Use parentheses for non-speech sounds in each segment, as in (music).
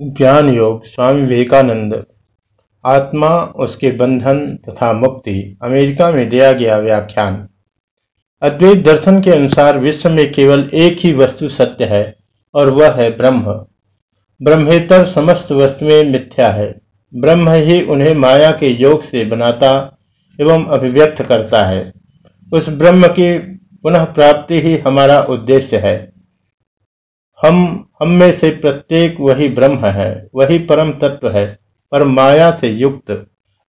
ज्ञान योग, स्वामी विवेकानंद। आत्मा, उसके बंधन तथा मुक्ति, अमेरिका में दिया गया व्याख्यान। अद्वैत दर्शन के अनुसार विश्व में केवल एक ही वस्तु सत्य है, और वह है ब्रह्म। ब्रह्मेतर समस्त वस्तुएँ मिथ्या है। ब्रह्म ही उन्हें माया के योग से बनाता एवं अभिव्यक्त करता है। उस ब्रह्म की पुनः प्राप्ति ही हमारा उद्देश्य है। हम हम में से प्रत्येक वही ब्रह्म है, वही परम तत्व है, पर माया से युक्त।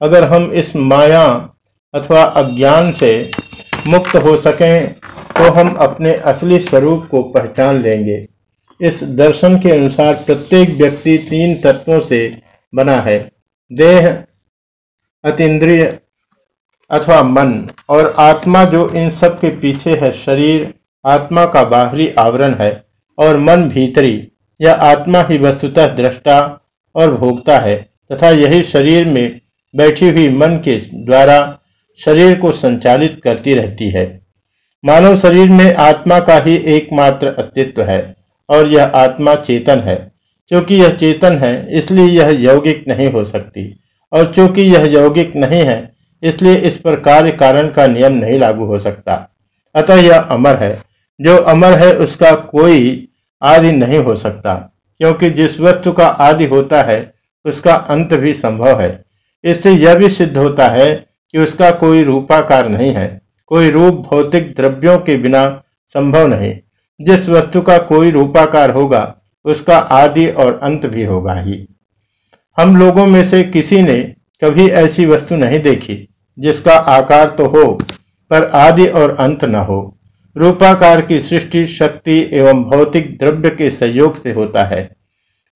अगर हम इस माया अथवा अज्ञान से मुक्त हो सकें तो हम अपने असली स्वरूप को पहचान लेंगे। इस दर्शन के अनुसार प्रत्येक व्यक्ति तीन तत्वों से बना है, देह, अतीन्द्रिय अथवा मन, और आत्मा जो इन सब के पीछे है, शरीर, आत्मा का बाहरी आवरण है। और मन भीतरी यह आत्मा ही वस्तुतः दृष्टा और भोगता है, तथा यही शरीर में बैठी हुई मन के द्वारा शरीर को संचालित करती रहती है। मानव शरीर में आत्मा का ही एकमात्र अस्तित्व है, और यह आत्मा चेतन है। क्योंकि यह चेतन है, इसलिए यह यौगिक नहीं हो सकती, और चूँकि यह यौगिक नहीं है, इसलिए इस पर कार्य कारण का नियम नहीं लागू हो सकता। अतः यह अमर है जो अमर है उसका कोई आदि नहीं हो सकता, क्योंकि जिस वस्तु का आदि होता है, उसका अंत भी संभव है। इससे यह भी सिद्ध होता है कि उसका कोई रूपाकार नहीं है, कोई रूप भौतिक द्रव्यों के बिना संभव नहीं। जिस वस्तु का कोई रूपाकार होगा, उसका आदि और अंत भी होगा ही। हम लोगों में से किसी ने कभी ऐसी वस्तु नहीं देखी, जिसका आकार तो हो, पर आदि और अंत न हो। रूपाकार की सृष्टि शक्ति एवं भौतिक द्रव्य के सहयोग से होता है।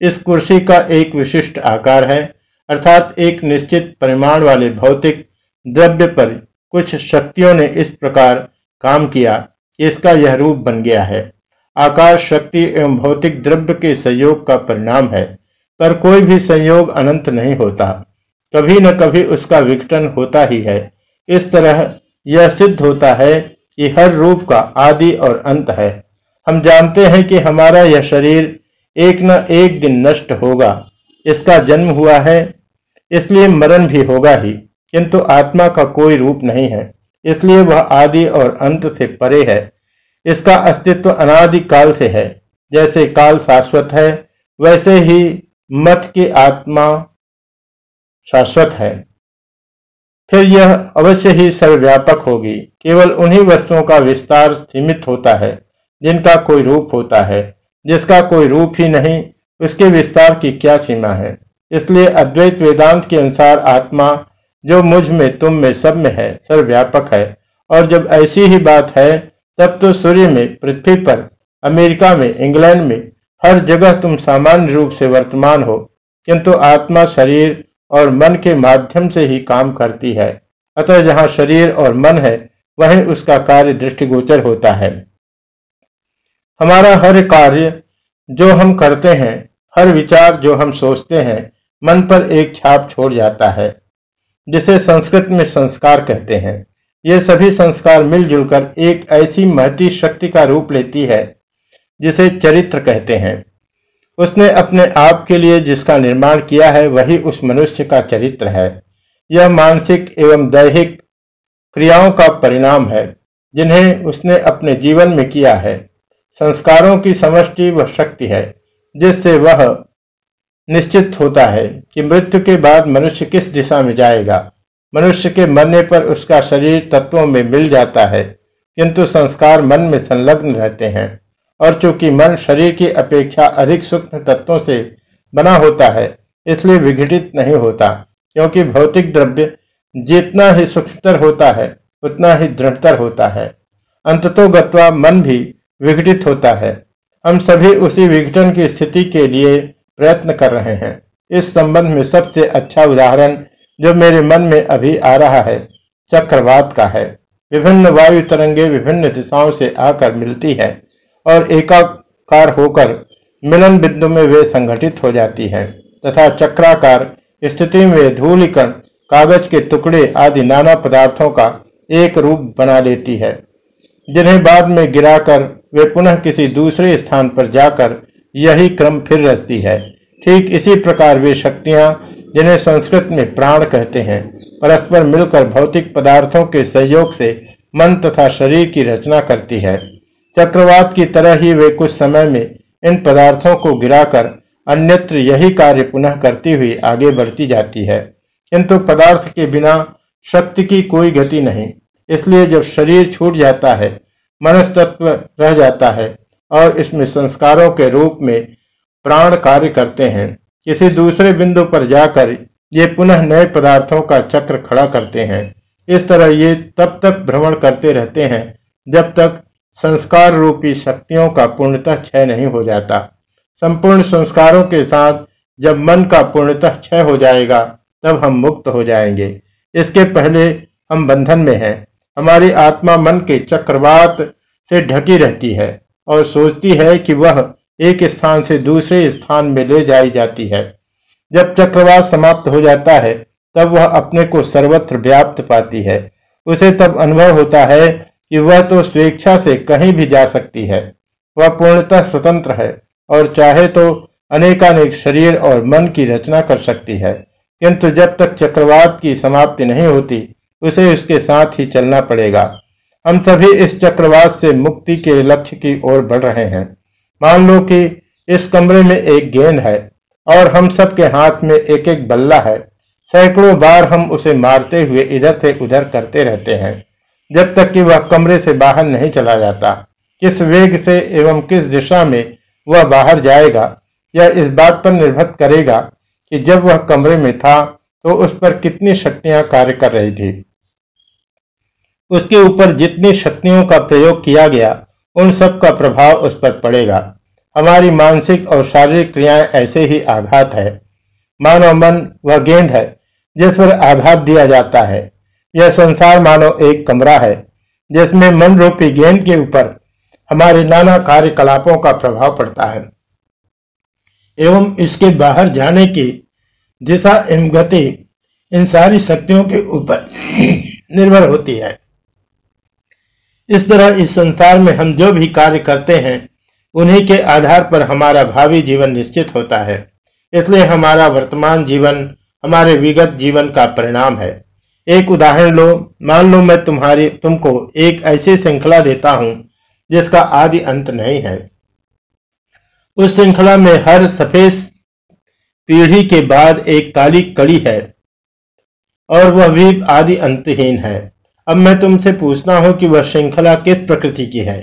इस कुर्सी का एक विशिष्ट आकार है, अर्थात एक निश्चित परिमाण वाले भौतिक द्रव्य पर कुछ शक्तियों ने इस प्रकार काम किया। इसका यह रूप बन गया है। आकार शक्ति एवं भौतिक द्रव्य के संयोग का परिणाम है, पर कोई भी संयोग अनंत नहीं होता। कभी न कभी उसका विघटन होता ही है। इस तरह यह सिद्ध होता है कि हर रूप का आदि और अंत है। हम जानते हैं कि हमारा यह शरीर एक न एक दिन नष्ट होगा। इसका जन्म हुआ है, इसलिए मरण भी होगा ही, किंतु आत्मा का कोई रूप नहीं है। इसलिए वह आदि और अंत से परे है। इसका अस्तित्व अनादि काल से है। जैसे काल शाश्वत है, वैसे ही मत की आत्मा शाश्वत है। फिर यह अवश्य ही सर्वव्यापक होगी। केवल उन्हीं वस्तुओं का विस्तार सीमित होता है, जिनका कोई रूप होता है। जिसका कोई रूप ही नहीं, उसके विस्तार की क्या सीमा है? इसलिए अद्वैत वेदांत के अनुसार आत्मा, जो मुझमें, तुम में, सब में है, सर्वव्यापक है। और जब ऐसी ही बात है, तब तो सूर्य में, पृथ्वी पर, अमेरिका में, इंग्लैंड में, हर जगह तुम सामान्य रूप से वर्तमान हो। किंतु आत्मा, शरीर और मन के माध्यम से ही काम करती है। अतः जहाँ शरीर और मन है, वहीं उसका कार्य दृष्टिगोचर होता है। हमारा हर कार्य जो हम करते हैं, हर विचार जो हम सोचते हैं, मन पर एक छाप छोड़ जाता है, जिसे संस्कृत में संस्कार कहते हैं। ये सभी संस्कार मिलजुल कर एक ऐसी महती शक्ति का रूप लेती है, जिसे चरित्र कहते हैं। उसने अपने आप के लिए जिसका निर्माण किया है, वही उस मनुष्य का चरित्र है। यह मानसिक एवं दैहिक क्रियाओं का परिणाम है, जिन्हें उसने अपने जीवन में किया है। संस्कारों की समष्टि वह शक्ति है, जिससे वह निश्चित होता है कि मृत्यु के बाद मनुष्य किस दिशा में जाएगा। मनुष्य के मरने पर उसका शरीर तत्वों में मिल जाता है, किंतु संस्कार मन में संलग्न रहते हैं। और चूँकि मन शरीर की अपेक्षा अधिक सूक्ष्म तत्वों से बना होता है, इसलिए विघटित नहीं होता, क्योंकि भौतिक द्रव्य जितना ही सूक्ष्मतर होता है, उतना ही दृढ़तर होता है। अंततोगत्वा मन भी विघटित होता है। हम सभी उसी विघटन की स्थिति के लिए प्रयत्न कर रहे हैं। इस संबंध में सबसे अच्छा उदाहरण जो मेरे मन में अभी आ रहा है, चक्रवात का है। विभिन्न वायु तरंगे विभिन्न दिशाओं से आकर मिलती है। और एकाकार होकर मिलन बिंदु में वे संगठित हो जाती है, तथा चक्राकार, स्थिति में धूलिकण, कागज़ के टुकड़े आदि नाना पदार्थों का एक रूप बना लेती है। जिन्हें बाद में गिराकर वे पुनः किसी दूसरे स्थान पर जाकर यही क्रम फिर रचती है। ठीक इसी प्रकार वे शक्तियाँ, जिन्हें संस्कृत में प्राण कहते हैं, परस्पर मिलकर भौतिक पदार्थों के सहयोग से मन तथा शरीर की रचना करती है। चक्रवात की तरह ही वे कुछ समय में इन पदार्थों को गिराकर अन्यत्र यही कार्य पुनः करती हुई आगे बढ़ती जाती है। किंतु पदार्थ के बिना शक्ति की कोई गति नहीं। इसलिए जब शरीर छूट जाता है, मनस्तत्व रह जाता है और इसमें संस्कारों के रूप में प्राण कार्य करते हैं, किसी दूसरे बिंदु पर जाकर ये पुनः नए पदार्थों का चक्र खड़ा करते हैं। इस तरह ये तब तक भ्रमण करते रहते हैं जब तक संस्कार रूपी शक्तियों का पूर्णतः क्षय नहीं हो जाता। संपूर्ण संस्कारों के साथ जब मन का पूर्णतः क्षय हो जाएगा, तब हम मुक्त हो जाएँगे। इसके पहले हम बंधन में हैं। हमारी आत्मा मन के चक्रवात से ढकी रहती है और सोचती है कि वह एक स्थान से दूसरे स्थान में ले जाई जाती है। जब चक्रवात समाप्त हो जाता है, तब वह अपने को सर्वत्र व्याप्त पाती है। उसे तब अनुभव होता है कि वह तो स्वेच्छा से कहीं भी जा सकती है। वह पूर्णतः स्वतंत्र है और चाहे तो अनेकानेक शरीर और मन की रचना कर सकती है, किंतु जब तक चक्रवात की समाप्ति नहीं होती, उसे उसके साथ ही चलना पड़ेगा। हम सभी इस चक्रवात से मुक्ति के लक्ष्य की ओर बढ़ रहे हैं। मान लो कि इस कमरे में एक गेंद है और हम सबके हाथ में एक एक बल्ला है। सैकड़ों बार हम उसे मारते हुए इधर से उधर करते रहते हैं। जब तक कि वह कमरे से बाहर नहीं चला जाता, किस वेग से एवं किस दिशा में वह बाहर जाएगा, यह इस बात पर निर्भर करेगा कि जब वह कमरे में था तो उस पर कितनी शक्तियाँ कार्य कर रही थी। उसके ऊपर जितनी शक्तियों का प्रयोग किया गया, उन सब का प्रभाव उस पर पड़ेगा। हमारी मानसिक और शारीरिक क्रियाएँ ऐसे ही आघात है। मानव मन वह गेंद है, जिस पर आघात दिया जाता है। यह संसार मानो एक कमरा है, जिसमें मन रूपी गेंद के ऊपर हमारे नाना कार्यकलापों का प्रभाव पड़ता है। एवं इसके बाहर जाने की दिशा, एवं गति इन सारी शक्तियों के ऊपर (clears throat) निर्भर होती है। इस तरह इस संसार में हम जो भी कार्य करते हैं, उन्हीं के आधार पर हमारा भावी जीवन निश्चित होता है। इसलिए हमारा वर्तमान जीवन, हमारे विगत जीवन का परिणाम है। एक उदाहरण लो। मान लो मैं तुम्हारी, तुमको एक ऐसी श्रृंखला देता हूँ, जिसका आदि अंत नहीं है। उस श्रृंखला में हर सफ़ेद पीढ़ी के बाद एक काली कड़ी है, और वह भी आदि अंतहीन है। अब मैं तुमसे पूछता हूँ कि वह श्रृंखला किस प्रकृति की है।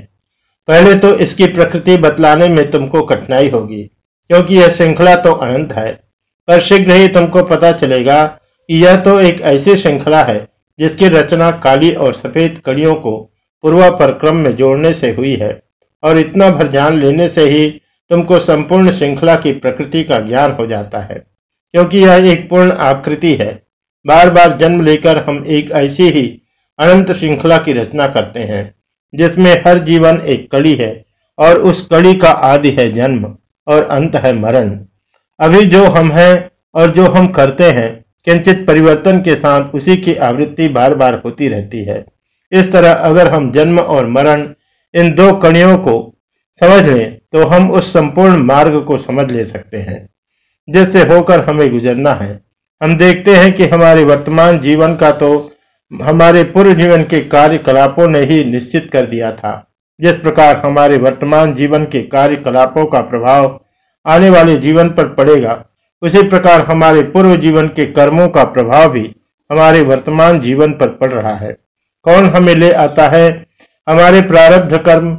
पहले तो इसकी प्रकृति बतलाने में तुमको कठिनाई होगी, क्योंकि यह श्रृंखला तो अनंत है, पर शीघ्र ही तुमको पता चलेगा यह तो एक ऐसी श्रृंखला है, जिसकी रचना काली और सफ़ेद कड़ियों को पूर्वापर क्रम में जोड़ने से हुई है, और इतना भर जान लेने से ही तुमको संपूर्ण श्रृंखला की प्रकृति का ज्ञान हो जाता है, क्योंकि यह एक पूर्ण आकृति है। बार बार जन्म लेकर हम एक ऐसी ही अनंत श्रृंखला की रचना करते हैं, जिसमें हर जीवन एक कड़ी है, और उस कड़ी का आदि है जन्म, और अंत है मरण। अभी जो हम हैं और जो हम करते हैं किंचित परिवर्तन के साथ उसी की आवृत्ति बार बार होती रहती है। इस तरह अगर हम जन्म और मरण इन दो कणियों को समझ लें तो हम उस संपूर्ण मार्ग को समझ ले सकते हैं, जिससे होकर हमें गुजरना है। हम देखते हैं कि हमारे वर्तमान जीवन का तो हमारे पूर्व जीवन के कार्यकलापों ने ही निश्चित कर दिया था। जिस प्रकार हमारे वर्तमान जीवन के कार्यकलापों का प्रभाव आने वाले जीवन पर पड़ेगा उसी प्रकार हमारे पूर्व जीवन के कर्मों का प्रभाव भी हमारे वर्तमान जीवन पर पड़ रहा है। कौन हमें ले आता है? हमारे प्रारब्ध कर्म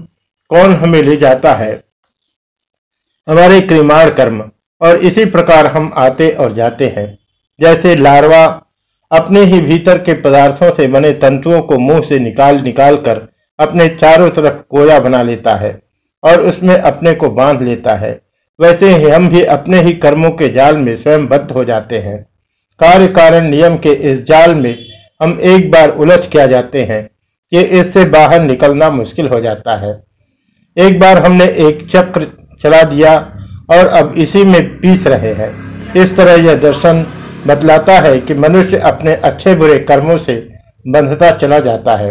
कौन हमें ले जाता है? हमारे क्रिमाण कर्म और इसी प्रकार हम आते और जाते हैं। जैसे लार्वा अपने ही भीतर के पदार्थों से बने तंतुओं को मुँह से निकाल निकाल कर अपने चारों तरफ़ कोया बना लेता है और उसमें अपने को बाँध लेता है। वैसे ही हम भी अपने ही कर्मों के जाल में स्वयं बद्ध हो जाते हैं। कार्य कारण नियम के इस जाल में हम एक बार उलझ किया जाते हैं कि इससे बाहर निकलना मुश्किल हो जाता है। एक बार हमने एक चक्र चला दिया और अब इसी में पीस रहे हैं। इस तरह यह दर्शन बतलाता है कि मनुष्य अपने अच्छे बुरे कर्मों से बंधता चला जाता है।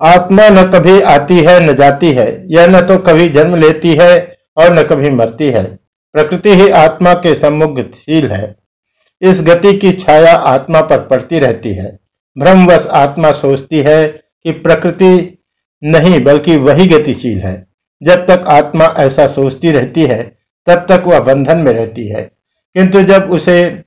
आत्मा न कभी आती है, न जाती है। यह न तो कभी जन्म लेती है और न कभी मरती है। प्रकृति ही आत्मा के सम्मुख है। इस गति की छाया आत्मा पर पड़ती रहती है। भ्रमवश आत्मा सोचती है कि प्रकृति नहीं, बल्कि वही गतिशील है। जब तक आत्मा ऐसा सोचती रहती है, तब तक वह बंधन में रहती है। किंतु जब उसे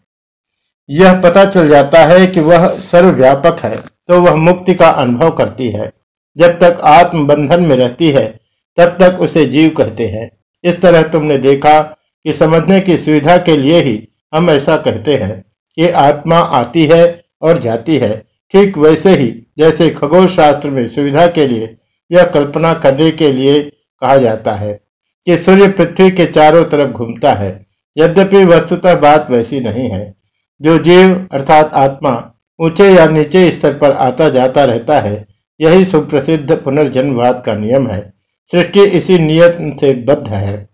यह पता चल जाता है कि वह सर्वव्यापक है तो वह मुक्ति का अनुभव करती है। जब तक आत्म बंधन में रहती है, तब तक उसे जीव कहते हैं। इस तरह तुमने देखा कि समझने की सुविधा के लिए ही हम ऐसा कहते हैं। कि आत्मा आती है और जाती है। ठीक वैसे ही, जैसे खगोल शास्त्र में सुविधा के लिए यह कल्पना करने के लिए कहा जाता है कि सूर्य पृथ्वी के चारों तरफ़ घूमता है। यद्यपि वस्तुतः बात वैसी नहीं है। जो जीव अर्थात आत्मा ऊँचे या नीचे स्तर पर आता जाता रहता है, यही सुप्रसिद्ध पुनर्जन्मवाद का नियम है। सृष्टि इसी नियत से बद्ध है।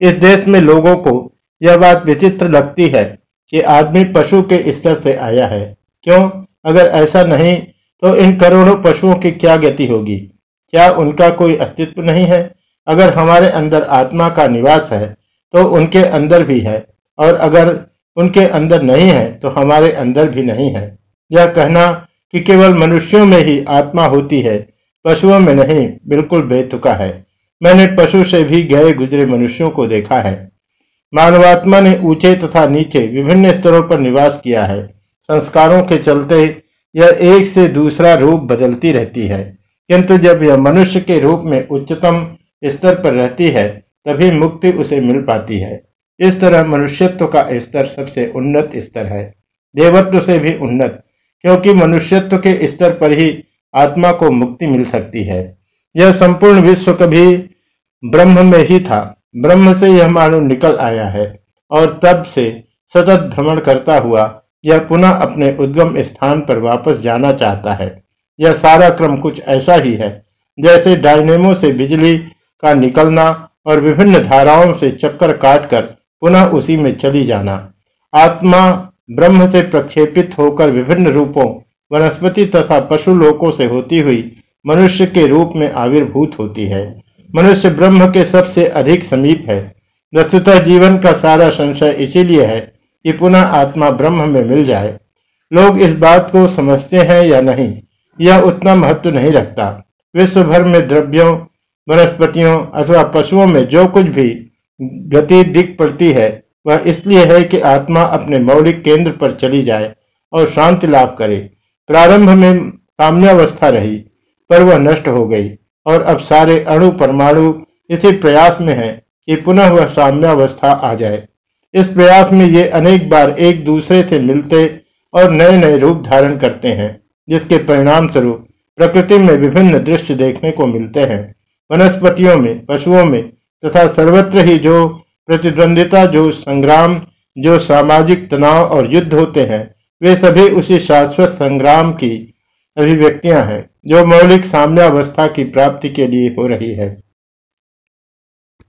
इस देश में लोगों को यह बात विचित्र लगती है कि आदमी पशु के स्तर से आया है। क्यों? अगर ऐसा नहीं तो इन करोड़ों पशुओं की क्या गति होगी? क्या उनका कोई अस्तित्व नहीं है? अगर हमारे अंदर आत्मा का निवास है तो उनके अंदर भी है। और अगर उनके अंदर नहीं है तो हमारे अंदर भी नहीं है। यह कहना कि केवल मनुष्यों में ही आत्मा होती है पशुओं में नहीं, बिल्कुल बेतुका है। मैंने पशु से भी गए गुजरे मनुष्यों को देखा है। मानवात्मा ने ऊँचे तथा नीचे विभिन्न स्तरों पर निवास किया है। संस्कारों के चलते यह एक से दूसरा रूप बदलती रहती है। किंतु जब यह मनुष्य के रूप में उच्चतम स्तर पर रहती है, तभी मुक्ति उसे मिल पाती है। इस तरह मनुष्यत्व का स्तर सबसे उन्नत स्तर है। देवत्व से भी उन्नत, क्योंकि मनुष्यत्व के स्तर पर ही आत्मा को मुक्ति मिल सकती है। यह संपूर्ण विश्व कभी ब्रह्म में ही था। ब्रह्म से यह मानव निकल आया है और तब से सतत भ्रमण करता हुआ यह पुनः अपने उद्गम स्थान पर वापस जाना चाहता है। यह सारा क्रम कुछ ऐसा ही है, जैसे डायनेमो से बिजली का निकलना और विभिन्न धाराओं से चक्कर काटकर पुनः उसी में चली जाना। आत्मा ब्रह्म से प्रक्षेपित होकर विभिन्न रूपों वनस्पति तथा पशु लोकों से होती हुई मनुष्य के रूप में आविर्भूत होती है। मनुष्य ब्रह्म के सबसे अधिक समीप है। वस्तुतः जीवन का सारा संशय इसीलिए है कि पुनः आत्मा ब्रह्म में मिल जाए। लोग इस बात को समझते हैं या नहीं, यह उतना महत्व नहीं रखता। विश्व भर में द्रव्यों, वनस्पतियों अथवा पशुओं में जो कुछ भी गति दिख पड़ती है, वह इसलिए है कि आत्मा अपने मौलिक केंद्र पर चली जाए और शांति लाभ करे। प्रारंभ में साम्यावस्था रही पर वह नष्ट हो गई और अब सारे अणु परमाणु इसी प्रयास में है कि पुनः वह साम्यावस्था आ जाए। इस प्रयास में ये अनेक बार एक दूसरे से मिलते और नए नए रूप धारण करते हैं, जिसके परिणाम स्वरूप प्रकृति में विभिन्न दृश्य देखने को मिलते हैं। वनस्पतियों में, पशुओं में तथा सर्वत्र ही जो प्रतिद्वंदिता, जो संग्राम, जो सामाजिक तनाव और युद्ध होते हैं वे सभी उसी शाश्वत संग्राम की अभिव्यक्तियाँ हैं, जो मौलिक साम्यावस्था की प्राप्ति के लिए हो रही है।